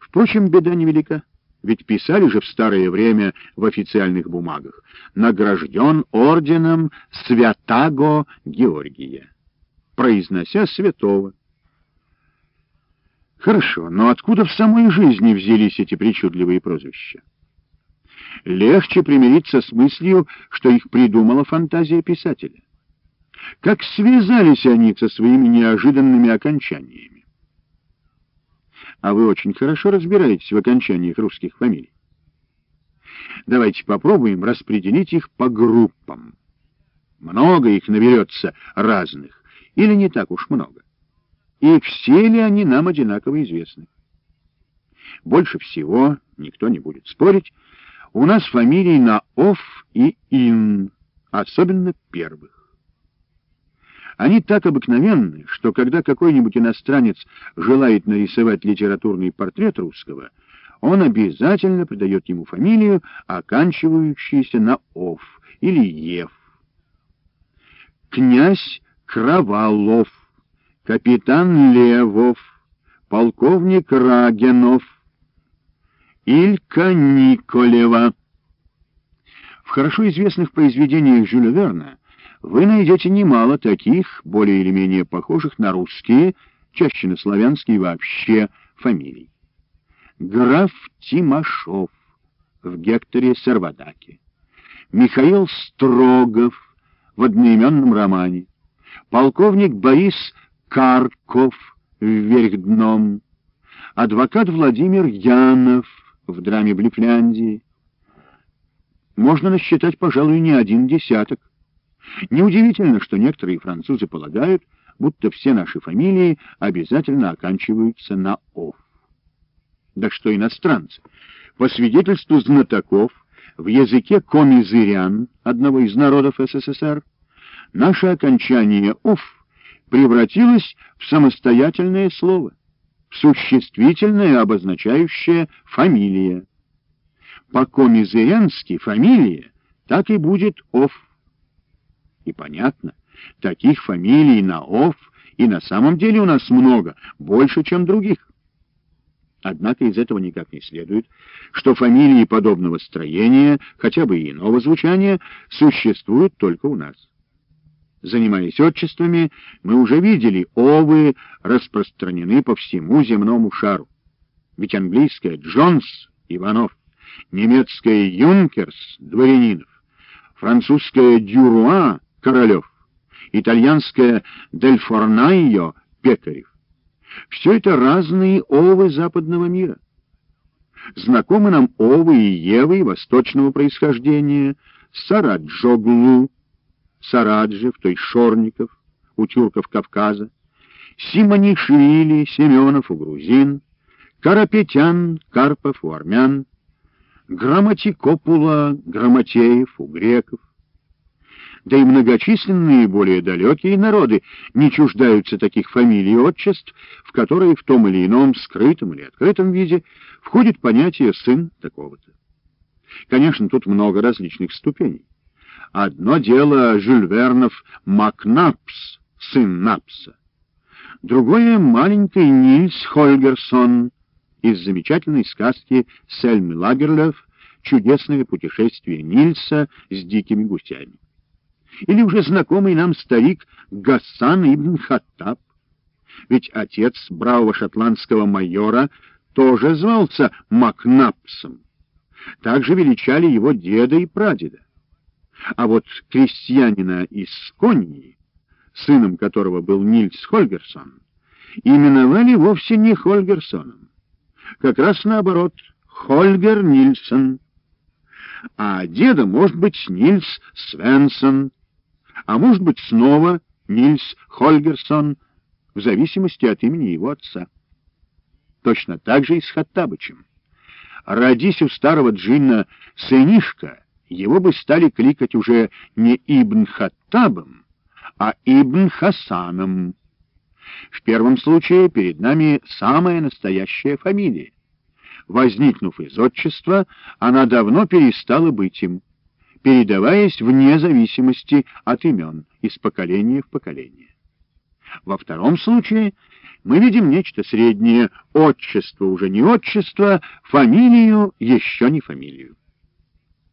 Впрочем, беда невелика. Ведь писали же в старое время в официальных бумагах «Награжден орденом Святаго Георгия», произнося святого. Хорошо, но откуда в самой жизни взялись эти причудливые прозвища? Легче примириться с мыслью, что их придумала фантазия писателя. Как связались они со своими неожиданными окончаниями? А вы очень хорошо разбираетесь в окончаниях русских фамилий. Давайте попробуем распределить их по группам. Много их наберется разных, или не так уж много. И все ли они нам одинаково известны? Больше всего, никто не будет спорить, у нас фамилии на «ов» и «ин», особенно первых. Они так обыкновенны, что когда какой-нибудь иностранец желает нарисовать литературный портрет русского, он обязательно придает ему фамилию, оканчивающуюся на «ов» или «ев». Князь Кровалов, капитан Левов, полковник Рагенов, Илька Николева. В хорошо известных произведениях Жюля Верна вы найдете немало таких, более или менее похожих на русские, чаще на славянские вообще, фамилий. Граф Тимошов в Гекторе Сарвадаке, Михаил Строгов в одноименном романе, полковник Борис Карков вверх дном, адвокат Владимир Янов в драме Блифляндии. Можно насчитать, пожалуй, не один десяток. Неудивительно, что некоторые французы полагают, будто все наши фамилии обязательно оканчиваются на «ов». Да что иностранцы. По свидетельству знатоков, в языке комизырян, одного из народов СССР, наше окончание «ов» превратилось в самостоятельное слово, в существительное, обозначающее «фамилия». По-комизырянски фамилия так и будет «ов». Понятно, таких фамилий на «ов» и на самом деле у нас много, больше, чем других. Однако из этого никак не следует, что фамилии подобного строения, хотя бы и иного звучания, существуют только у нас. Занимаясь отчествами, мы уже видели, овы распространены по всему земному шару. Ведь английское «Джонс» — Иванов, немецкое «Юнкерс» — Дворянинов, французское «Дюруа» Королев, итальянское «Дель Форнайо» Пекарев. Все это разные овы западного мира. Знакомы нам овы и евы восточного происхождения, Сараджоглу, Сараджев, то есть Шорников, у тюрков Кавказа, Симонишвили, Семенов у грузин, Карапетян, Карпов у армян, Грамматикопула, Грамотеев у греков, да и многочисленные более далекие народы не чуждаются таких фамилий и отчеств, в которые в том или ином скрытом или открытом виде входит понятие «сын такого-то». Конечно, тут много различных ступеней. Одно дело Жюль Вернов Макнапс, сын Напса. Другое — маленький Нильс Хольгерсон из замечательной сказки Сельмы Лагерлёв «Чудесное путешествие Нильса с дикими гусями» или уже знакомый нам старик Гассан ибн Хаттаб. Ведь отец бравого шотландского майора тоже звался Макнапсом. Также величали его деда и прадеда. А вот крестьянина из Коньи, сыном которого был Нильс Хольгерсон, именовали вовсе не Хольгерсоном. Как раз наоборот, Хольгер Нильсон. А деда может быть Нильс Свенсон, а может быть снова Нильс Хольгерсон, в зависимости от имени его отца. Точно так же и с Хаттабычем. Родись у старого джинна сынишка, его бы стали кликать уже не Ибн Хаттабом, а Ибн Хасаном. В первом случае перед нами самая настоящая фамилия. Возникнув из отчества, она давно перестала быть им передаваясь вне зависимости от имен, из поколения в поколение. Во втором случае мы видим нечто среднее. Отчество уже не отчество, фамилию еще не фамилию.